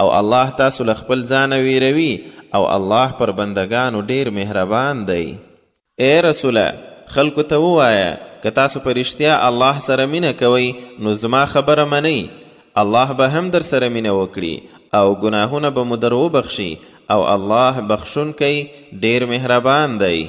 او الله تاسو له خپل ځانه ویروي او الله پر بندګانو ډیر مهربان دی. ای رسوله! خلکو ته ووایه، که تاسو په رښتیا الله سره مینه کوئ نو زما خبره منئ، الله به هم درسره مینه وکړي او ګناهونه به مو در وبخښي او الله بخښونکی ډیر مهربان دی.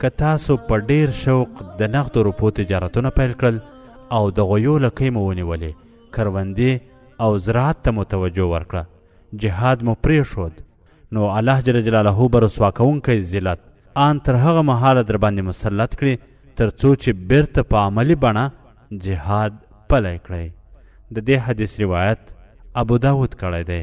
که تاسو په ډېر شوق د نغدو روپو تجارتونه پیل کړل او د غویو لکۍ مو ونیولې، کروندې او زراعت ته مو توجه ورکړه، جهاد مو پرېښود، نو الله جل جلاله به رسوا کوونکی ذلت آن تر هغه مهاله درباندې مسلط کړي تر څو چې بېرته په عملي بڼه جهاد پلی کړئ. د دې حدیث روایت ابوداود کړی دی.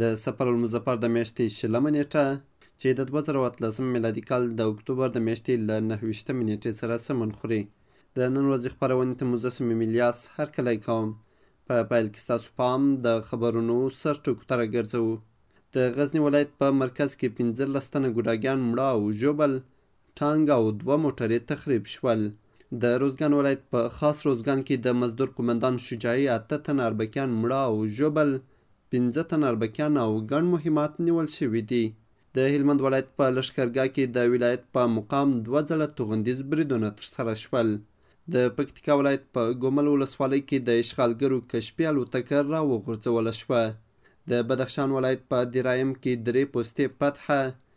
د صفر المظفر د میاشتې شلمه نیټه چې د دوه زره او اتلسم میلادي کال د اکتوبر د میاشتې له نهه ویشتمې نیټې سره سمون خوري. د نن ورځې خپرونې ته مو زه صمیم الیاس هرکلی کوم. په پیل کې ستاسو پام د خبرونو سر ټکو ته راګرځوو. د غزني ولایت په مرکز کې پنځلس تنه ګوډاګیان مړه او ژوبل، ټانګ او دوه موټرې تخریب شول. د روزګان ولایت په خاص روزګان کې د مزدور قومندان شجاعي اته تنه اربکیان مړه او ژوبل، پنځه تنه اربکیان او ګڼ مهمات نیول شوي دي. د هلمند ولایت په لښکرګاه کې د ولایت په مقام دوه ځله توغندیز بریدونه ترسره شول. د پکتیکا ولایت په ګومل ولسوالۍ کې د اشغالګرو کشپي الوتکه راوغورځوله شوه. د بدخشان ولایت په درایم کې درې پوستې فتحه،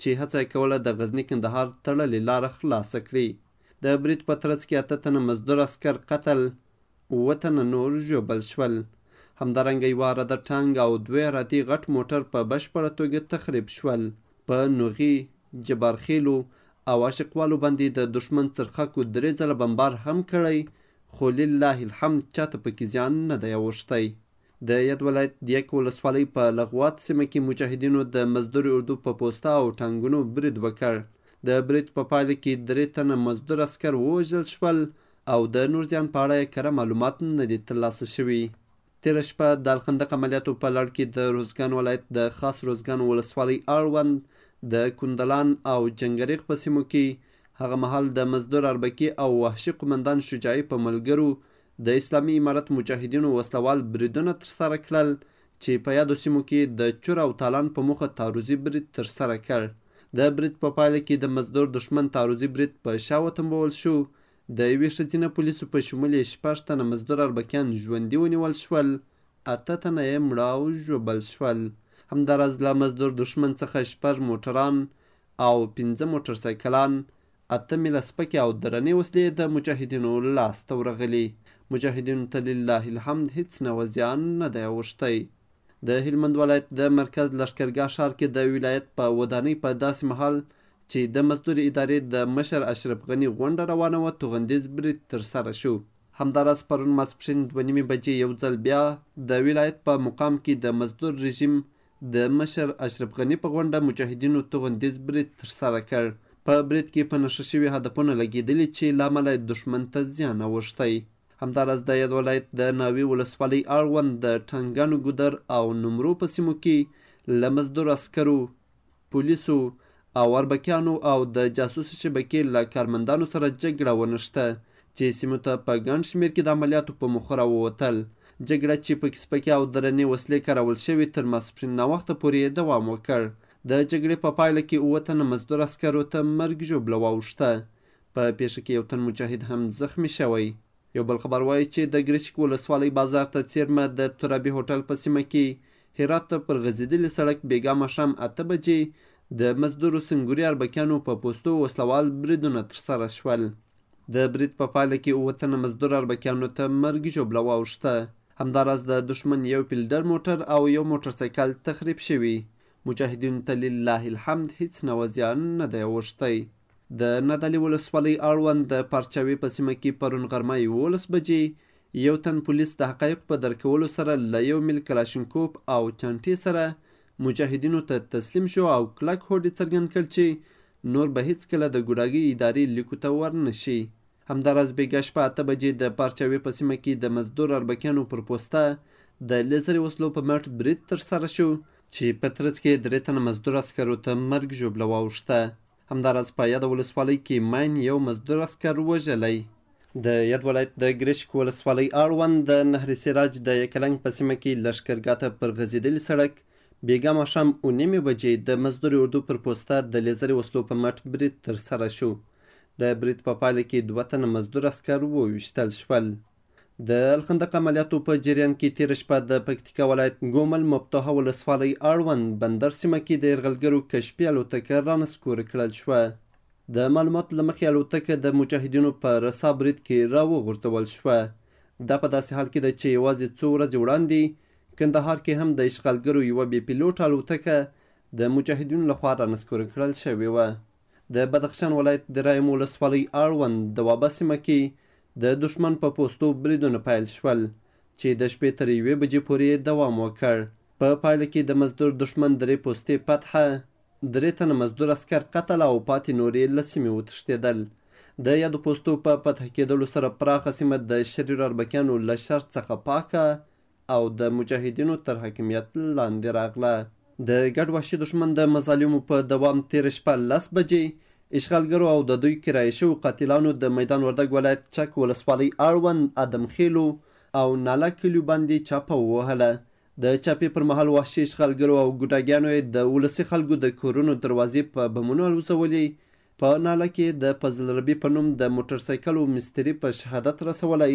چې هڅه یې کوله د غزني کندهار تړلې لاره خلاصه کړي. د برید په ترڅ کې اته تنه مزدور عسکر قتل، اووه تنه نور ژوبل شول. همدارنګه یوه عراده ټانګ او دوه عرادي غټ موټر په بشپړه توګه تخریب شول. په نوغي، جبارخیلو او عاشقوالو باندې د دښمن څرخکو درې ځله بمبار هم کړی خو لله الحمد چاته پکې زیان نه دی اوښتی. د ید ولایت دیک ولسوالۍ په لغوات سیمه کې مجاهدینو د مزدور اردو په پوسته او ټانګونو برید وکړ. د برید په پایله کې درې تنه مزدور عسکر ووژل شول او د نور زیان په اړه یې کره معلومات نه دي ترلاسه شوي. تېره شپه د الخندق عملیاتو په لړ کې د روزګان ولایت د خاص روزګان ولسوالۍ اړوند د کندلان او جنګریغ په سیمو کې هغه مهال د مزدور اربکي او وحشي قومندان شجاعي په ملګرو د اسلامي امارت مجاهدینو وسله وال بریدونه ترسره کړل چې په یادو سیمو کې د چور او تالان په موخه تعرضي برید ترسره کړ. د برید په پایله کې د مزدور دښمن تعرضي برید په شا وتمبول شو، د یوې ښځینه پولیسو په شمول یې شپږ تنه مزدور اربکیان ژوندي ونیول شول، اته تنه یې مړه او ژوبل شول. همداراز له مزدور دښمن څخه شپږ موټران او پنځه موټرسایکلان، اته مله سپکې او درنې وسلې د مجاهدینو لاس ته ورغلي. مجاهدینو ته لله الحمد هیڅ نوع زیان نه دی اوښتی. د هلمند ولایت د مرکز لښکرګاه ښار کې د ولایت په ودانۍ په داسې مهال چې د مزدور ادارې د مشر اشرف غني غونډه روانه وه توغندیز برید ترسره شو. همداراز پرون ماسپښین دوه نیمې بجې یو ځل بیا د ولایت په مقام کې د مزدور رژیم د مشر اشرف غني په غونډه مجاهدینو توغندیز برید ترسره کړ. په برید کې په نښه شوي هدفونه لګېدلي چې له امله یې دښمن ته زیان اوښتی. همداراز د یاد ولایت د ناوې ولسوالۍ اړوند د ټانګانو ګودر او نومرو په سیمو کې له مزدور عسکرو، پولیسو او اربکیانو او د جاسوسي شبکې له کارمندانو سره جګړه ونښته چې سیمو ته په ګڼ شمېر کې د عملیاتو په موخه راووتل. جګړه چې پکې سپکې او درنې وسلې کارول شوې تر ماسپښین ناوخته پورې دوام وکړ. د جګړې په پایله کې اووه تنه مزدور عسکرو ته مرګ ژوبله واوښته. په پېښه کې یو تن مجاهد هم زخمي شوی. یو بل خبر وایي چې د ګرشک ولسوالۍ بازار ته څېرمه د ترابي هوټل په سیمه کې هرات ته پر غځېدلي سړک بېګا ماښام اته بجې د مزدورو سنګوري اربکیانو په پوستو وسلوال بریدونه ترسره شول. د برید په پایله کې اووه تنه مزدور اربکیانو ته مرګي ژوبله واوښته. همداراز د دښمن یو پلډر موټر او یو موټرسایکل تخریب شوي. مجاهدینو ته لله الحمد هېڅ نوع زیان نه دی اوښتی. د نادعلي ولسوالۍ اړوند د پارچاوي په سیمه کې پرون غرمه یوولس بجې یو تن پولیس د حقایقو په درک کولو سره له یو میل کلاشینکوپ او چانټې سره مجاهدینو ته تسلیم شو او کلک هوډ یې څرګند کړ چې نور به هیڅکله د ګوډاګۍ ادارې لیکو ته ورنه شي. همداراز بېګا شپه اته بجې د پارچاوي په سیمه کې د مزدور اربکیانو پر پوسته د لیزري وسلو په مټ برید ترسره شو چې په ترڅ کې یې درې تنه مزدور عسکرو ته مرګ ژوبله واوښته. همداراز په یاده ولسوالۍ کې ماین یو مزدور عسکر وژلی. د یاد ولایت د ګرشک ولسوالۍ اړوند د نهر سراج د یکلنګ په سیمه کې لښکرګاه ته پر غځېدلي سړک بیګا ماښام او نیمې بجې د مزدور اردو پر پوسته د لیزري وسلو په مټ برید ترسره شو. د برید په پایله کې دوه تنه مزدور عسکر وویشتل شول. د الخندق عملیاتو په جریان کې تېره شپه د پکتیکا ولایت ګومل مفتوحه ولسوالۍ اړوند بندر سیمه کې د یرغلګرو کشپي الوتکه رانسکور کړل شوه. د معلوماتو له مخې الوتکه د مجاهدینو په رسا برید کې راوغورځول شوه. دا په داسې حال کې ده چې یوازې څو ورځې وړاندې کندهار کې هم د اشغالګرو یوه بې پیلوټه الوتکه د مجاهدینو لخوا رانسکور کړل شوې وه. د بدخشان ولایت د رایم ولسوالۍ اړوند دوابه سیمه کې د دښمن په پوستو بریدونه پیل شول چې د شپې تر یوې بجې پورې یې دوام وکړ. په پایله کې د مزدور دښمن درې پوستې فتحه، درې تنه مزدور عسکر قتل او پاتې نور یې له سیمې وتښتېدل. د یادو پوستو په فتح کېدلو سره پراخه سیمه د شریر اربکیانو له شر څخه پاکه او د مجاهدینو تر حاکمیت لاندې راغله. د ګډ وحشي دښمن د مظالمو په دوام تېره شپه لس بجې اشغالګرو او د دوی کرایه شوو قاتلانو د میدان وردګ ولایت چک ولسوالۍ اړوند ادم خېلو او ناله کلیو باندې چاپه ووهله. د چاپې پر مهال وحشي اشغالګرو او ګوډاګیانو یې د ولسي خلکو د کورونو دروازې په بمونو الوزولې، په ناله کې یې د فضل ربي په نوم د موټرسایکل و مستري په شهادت رسولی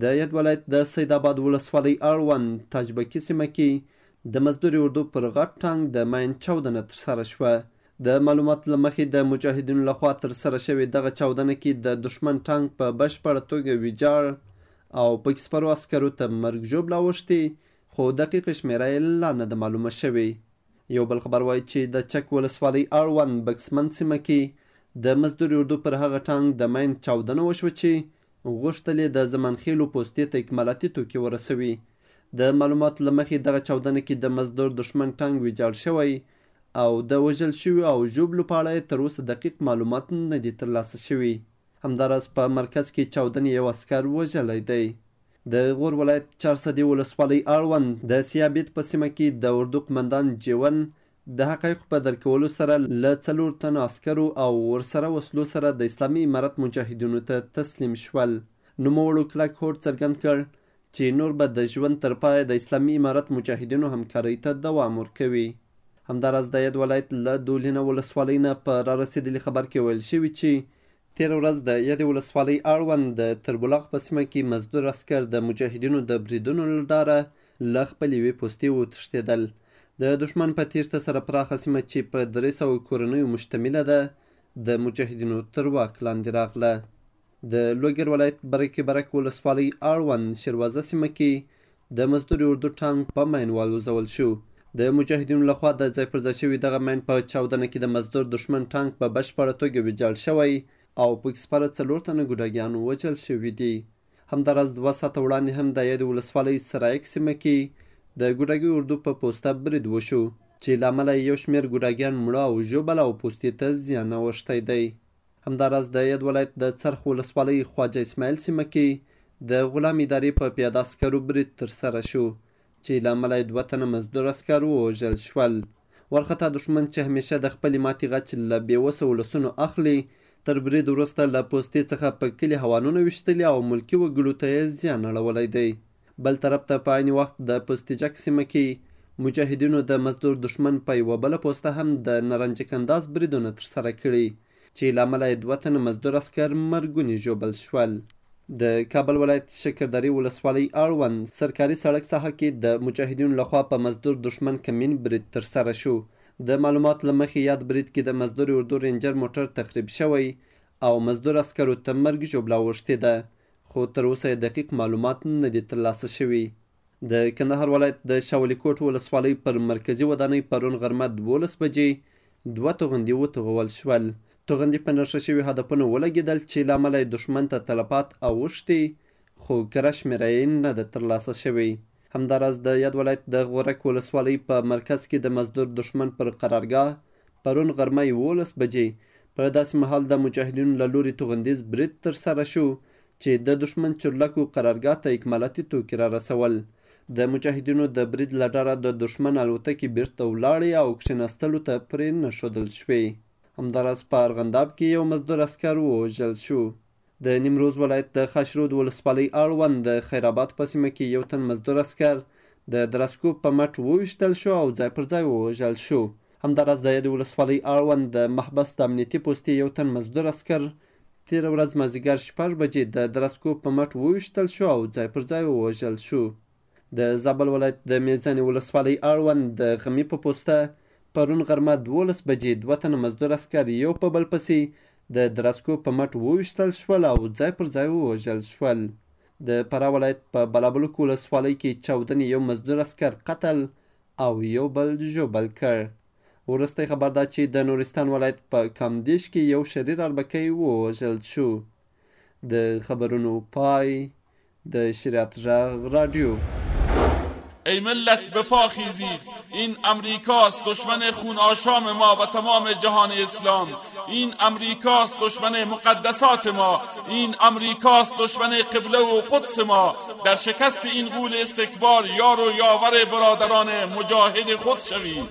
د ید ولایت د سید اباد ولسوالۍ اړوند تاجبکي سیمه کې د مزدورې اردو پر غټ ټانک د ماین چاودنه ترسره شوه. د معلوماتو له مخې د مجاهدینو له خوا ترسره شوې دغه چاودنه کې د دښمن ټانک په بشپړه توګه ویجاړ او پکې سپرو عسکرو ته مرګ ژوبله اوښتې خو دقیقه شمېره یې لا نه ده معلومه شوې. یو بل خبر وایي چې د چک ولسوالۍ اړوند بکسمند سیمه کې د مزدورې اردو پر هغه ټانک د ماین چاودنه وشوه چې غوښتل یې د زمانخېلو پوستې ته اکمالاتي توکي ورسوي. د معلوماتو له مخې دغه چاودنه کې د مزدور دښمن ټانګ ویجاړ شوی او د وژل شویو او ژوبلو په اړه یې تر اوسه دقیق معلومات نه دي ترلاسه شوي. همداراز په مرکز کې چاودنې یو عسکر وژلی دی. د غور ولایت چارسدې ولسوالۍ اړوند د سیاه بید په سیمه کې د اردو قومندان جیون د حقایقو په درک کولو سره له څلور تنو عسکرو او ورسره وسلو سره د اسلامي امارت مجاهدینو ته تسلیم شول. نوموړو کلک هوډ څرګند کړ چې نور به د ژوند تر پایه د اسلامي امارت مجاهدینو همکارۍ ته دوام ورکوي. همداراز د یاد ولایت له دولینه ولسوالۍ نه په رارسېدلي خبر کې ویل شوي چې تېره ورځ د یادې ولسوالۍ اړوند د تربلاغ په سیمه کې مزدور عسکر د مجاهدینو د بریدونو له ډاره له خپل یوې پوستې وتښتېدل. د دښمن په تېښته سره پراخه سیمه چې په درې سوه کورنیو مشتمله ده، د مجاهدینو تر واک لاندې راغله. د لوګر ولایت برکې برک ولسوالۍ اړوند شیروازه سیمه کې د مزدوري اردو ټانګ په مین والوزول شو. د مجاهدینو له خوا د ځای پر ځای شوي دغه مین په چاودنه کې د مزدور دښمن ټانګ په بشپړه توګه ویجاړ شوی او پکې سپاره څلور تنه ګوډاګیان وژل شوي دي. همداراز دوه ساعته وړاندې هم د یادې ولسوالۍ سرایک سیمه کې د ګوډاګي اردو په پوسته برید وشو چې له امله یې یو شمېر ګوډاګیان مړه او ژوبل او پوستې ته زیان اوښتی دی. همداراز د یاد ولایت د څرخ ولسوالۍ خواجه اسماعیل سیمه کې د غلام ادارې په پیاده عسکرو برید ترسره شو چې له امله یې دوه تنه مزدور عسکر ووژل شول. وارخطا دښمن چې همیشه د خپلې ماتې غچ له بې وسه ولسونو اخلي، تر برید وروسته له پوستې څخه په کلي هوانونه ویشتلي او ملکي وګړو ته یې زیان اړولی دی. بل طرف ته په عین وخت د پستیجک سیمه کې مجاهدینو د مزدور دښمن په یوه بله پوسته هم د نرنجک انداز بریدونه ترسره کړي چې له امله یې دوه تنه مزدور عسکر مرګوني ژوبل شول. د کابل ولایت شکردرې ولسوالۍ اړوند سرکاري سړک ساحه کې د مجاهدینو لخوا په مزدور دښمن کمین برید ترسره شو. د معلوماتو له مخې یاد برید کې د مزدور اردو رینجر موټر تخریب شوی او مزدور عسکرو ته مرګ ژوبله اوښتې ده. خو تر اوسه یې دقیق معلومات نه دي ترلاسه شوي. د کندهار ولایت د شاه ولي کوټ ولسوالۍ پر مرکزي ودانۍ پرون غرمه دوولس بجې دوه توغندي وتوغول شول. توغندي په نښه شوي هدفونو ولګېدل چې له امله یې دښمن ته تلفات اوښتي خو کره شمېره یې نه ده ترلاسه شوې. همداراز د یاد ولایت د غورک ولسوالۍ په مرکز کې د مزدور دښمن پر قرارګاه پرون غرمه یوولس بجې په داسې مهال د مجاهدینو له لوري توغندیز برید ترسره شو چې د دښمن چورلکو قرارګاه ته اکمالاتي توکي را رسول. د مجاهدینو د برید له ډاره د دښمن الوتکې بېرته ولاړې او کښېناستلو ته پرې نه ښودل شوې. همداراز په ارغنداب کې یو مزدور عسکر ووژل شو. د نیمروز ولایت د خاشرود ولسوالۍ اړوند د خیرآباد په سیمه کې یو تن مزدور عسکر د درسکوب په مټ وویشتل شو او ځای پر ځای ووژل شو. همداراز د یادې ولسوالۍ اړوند د محبس د امنیتي پوستې یو تن مزدور عسکر تېره ورځ مازدیګر شپږ بجې د درسکوب په مټ وویشتل شو او ځای پر ځای ووژل شو. د زابل ولایت د میزانې ولسوالۍ اړوند د غمي په پوسته پرون غرمه دولس بجې دوه تنه مزدور عسکر یو په بل پسې د درسکو په مټ وویشتل شول او ځای پر ځای ووژل شول. د فراه ولایت په بلابلوک ولسوالۍ کې چاودنې یو مزدور عسکر قتل او یو بل ژوبل کړ. وروستی خبر دا چې د نورستان ولایت په کامدیش کې یو شریر اربکی ووژل شو. د خبرونو پای د شریعت غ رادیو ای ملت به پا خیزید این امریکاست دشمن خون آشام ما و تمام جهان اسلام این امریکاست دشمن مقدسات ما این امریکاست دشمن قبله و قدس ما در شکست این غول استکبار یار و یاور برادران مجاهد خود شوید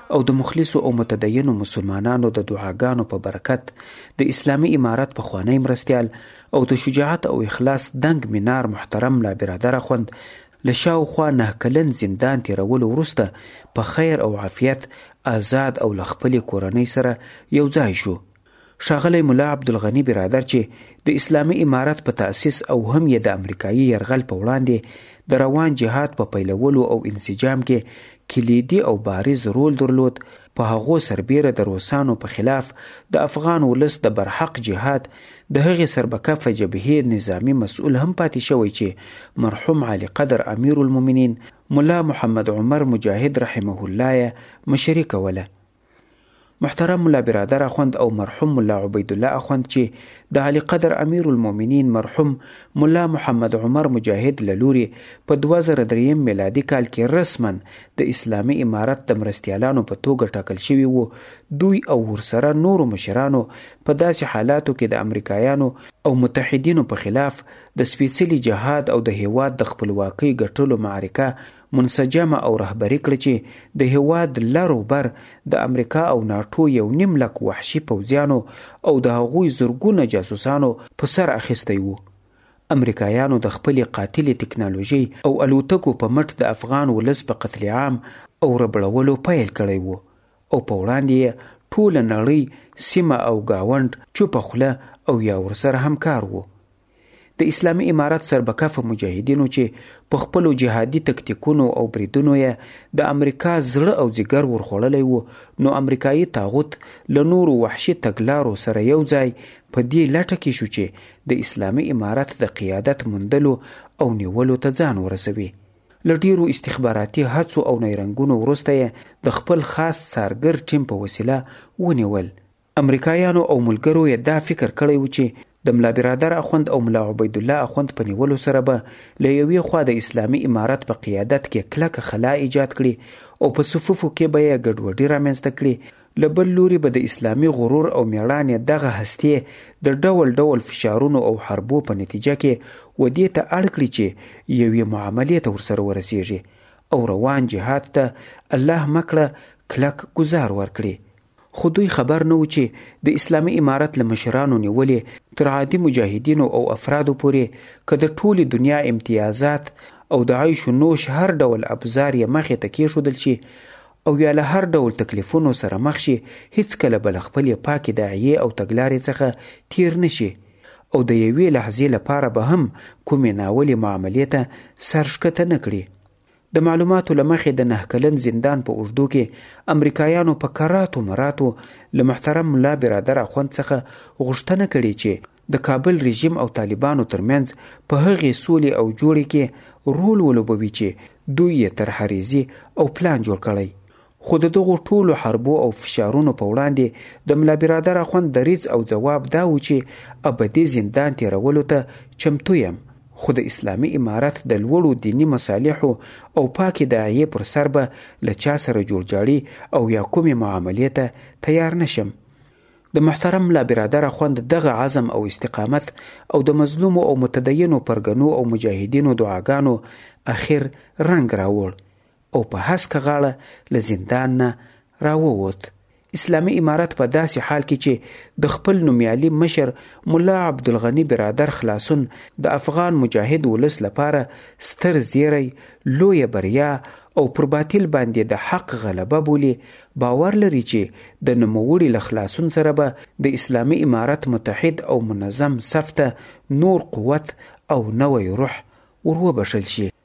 او د مخلصو او متدینو مسلمانانو د دعاګانو په برکت د اسلامي امارت پخوانی مرستیال او د شجاعت او اخلاص دنګ منار محترم ملا برادر اخوند له شاوخوا نهه کلن زندان تېرولو وروسته په خیر او عافیت ازاد او له خپلې کورنۍ سره یو ځای شو. ښاغلی ملا عبدالغني برادر چې د اسلامي امارت په تاسیس او هم یې د امریکایي یرغل په وړاندې د روان جهاد په پیلولو او انسجام کې کلیدي او بارز رول درلود په هغو سربیره د روسانو په خلاف د افغان ولس د برحق جهاد د هغې سربکفه جبهې نظامي مسؤل هم پاتې شوی چې مرحوم عالي قدر امیرالمومنین ملا محمد عمر مجاهد رحمه الله یې مشري کوله. محترم ملا برادر اخوند او مرحوم ملا عبیدالله اخوند چې د عالی قدر امیر المؤمنین مرحوم ملا محمد عمر مجاهد له لوري په 2003 میلادي کال کې رسما د اسلامي امارت د مرستیالانو په توګه ټاکل شوي وو دوی او ورسره نورو مشرانو په داسې حالاتو کې د امریکایانو او متحدینو په خلاف د سپیڅلي جهاد او د هیواد د خپلواکۍ ګټلو معرکه منسجم او رهبري کړ چې د هېواد لر و بر د امریکا او ناټو یو نیم لک وحشي پوځیانو او د هغوی زرګونه جاسوسانو په سر اخیستی و. امریکایانو د خپلې قاتلې تکنالوژۍ او الوتکو په مټ د افغان ولس په قتل عام او ربړولو پیل کړی و او په وړاندې یې ټوله نړۍ، سیمه او ګاونډ چوپه خوله او یا ورسره همکار وو. د اسلامي امارت سربکفه مجاهدینو چې په خپلو جهادي تکتیکونو او بریدونو یې د امریکا زړه او ځیګر ورخوړلی و نو امریکایي طاغوت له نورو وحشي تګلارو سره یو ځای په دې لټه کې شو چې د اسلامي امارت د قیادت موندلو او نیولو ته ځان ورسوي له ډیرو استخباراتي هڅو او نیرنګونو وروسته یې د خپل خاص څارګر ټیم په وسیله ونیول امریکایانو او ملګرو یې دا فکر کړی و چې د ملا برادر اخوند او ملا عبیدالله اخوند په نیولو سره به له یوې خوا د اسلامي امارت په قیادت کې کلکه خلا ایجاد کړي او په صفوفو کې به یې ګډوډي رامنځته کړي، له بل لوري به د اسلامي غرور او مېړانې دغه هستې د ډول ډول فشارونو او حربو په نتیجه کې و دې ته اړ کړي چې یوې معاملې ته ورسره ورسېږي او روان جهاد ته الله مه کړه کلک ګوزار ورکړي. خو دوی خبر نه وو چې د اسلامي امارت له مشرانو نیولې تر عادي مجاهدینو او افرادو پورې که د ټولې دنیا امتیازات او د عیش و نوش هر ډول ابزار یې مخې ته کېښودل شي او یا له هر ډول تکلیفونو سره مخ شي هېڅکله به له خپلې پاکې داعیې او تګلارې څخه تېر نه شي او د یوې لحظې لپاره به هم کومې ناولې معاملې ته سر ښکته نه کړي. د معلوماتو له مخې د نه کلن زندان په اوږدو کې امریکایانو په کراتو مراتو له محترم ملا برادر اخوند څخه غوښتنه کړې چې د کابل رژیم او طالبانو ترمنځ په هغې سولې او جوړې کې رول ولوبوي چې دوی یې طرحه ریزي او پلان جوړ کړی خو د دغو ټولو حربو او فشارونو په وړاندې د ملا برادر اخوند دریځ او ځواب دا و چې ابدي زندان تېرولو ته چمتو یم، خو د اسلامي امارت د لوړو دیني مصالحو او پاکې داعیې پر سر به له چا سره جوړجاړي او یا کومې معاملې ته تیار نه شم. د محترم ملا برادر اخوند دغه عزم او استقامت او د مظلومو او متدینو پرګنو او مجاهدینو دعاګانو اخر رنګ راوړ او په هسکه غاړه له زندان نه راووت. اسلامي امارت په داسې حال کې چې د خپل نومیالي مشر ملا عبدالغني برادر خلاصون د افغان مجاهد ولس لپاره ستر زیری، لویه بریا او پر باطل باندې د حق غلبه بولي، باور لري چې د نوموړي له خلاصون سره به د اسلامي امارت متحد او منظم صف ته نور قوت او نوی روح وروبښل شي.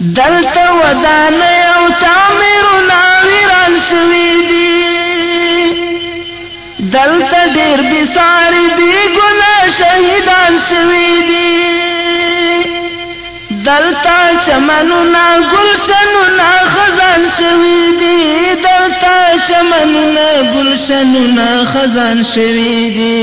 دلته ودانۍ او تعمیرونه ویران شوي دي، دلته ډېر بې ساري بې ګناه شهیدان شوي دي، دلته چمنونه ګلشنونه خزان شوي دي، دلته چمنونه ګلشنونه خزان شوي دي.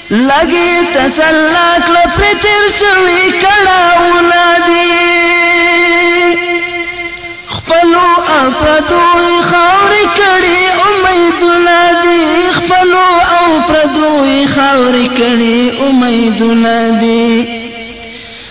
لږ یې تسلا کړه پرې تېر شوي کړاوونه دي خپلو افردو یې خاورې کړي امیدونه دي خپلو او پردو یې خاورې کړي امیدونه دي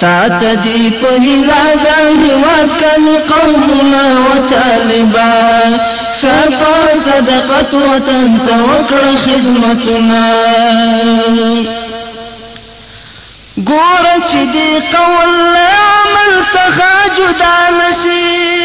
تاته دی په هیله د هیواد کلی قومونه و طالبان ښه په صدقت وطن ته وکړه خدمتونه ګوره چې دی قول له عمل څخه جدا نشي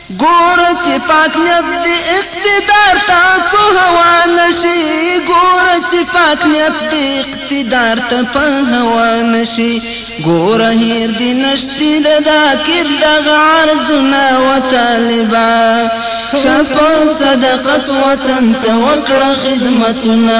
ګوره چې پاک نیت دې اقتدار ته په هوا نشي ګوره چې پاک نیت دې اقتدار ته په هوا نشي ګوره هیر دې نشتی د ذاکر دغه عرضونه و طالبا شپه صدقت وطن ته وکړه خدمتونه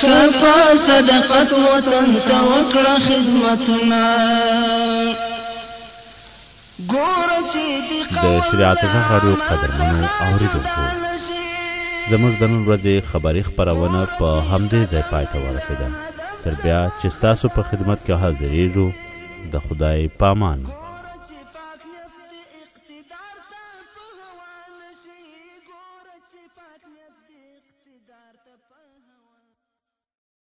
که په صدقت وطن ته وکړه خدمتونه ګوره چې دي د شریعت غږ راډیو قدرمنو اوریدونکو زموږ د نن ورځې خبري خپرونه په همدې ځای پای ته ورسېده تر بیا چې ستاسو په خدمت کې حاضرېږو د خدای پامان پاک نیت دې اقتدار ته په هوا.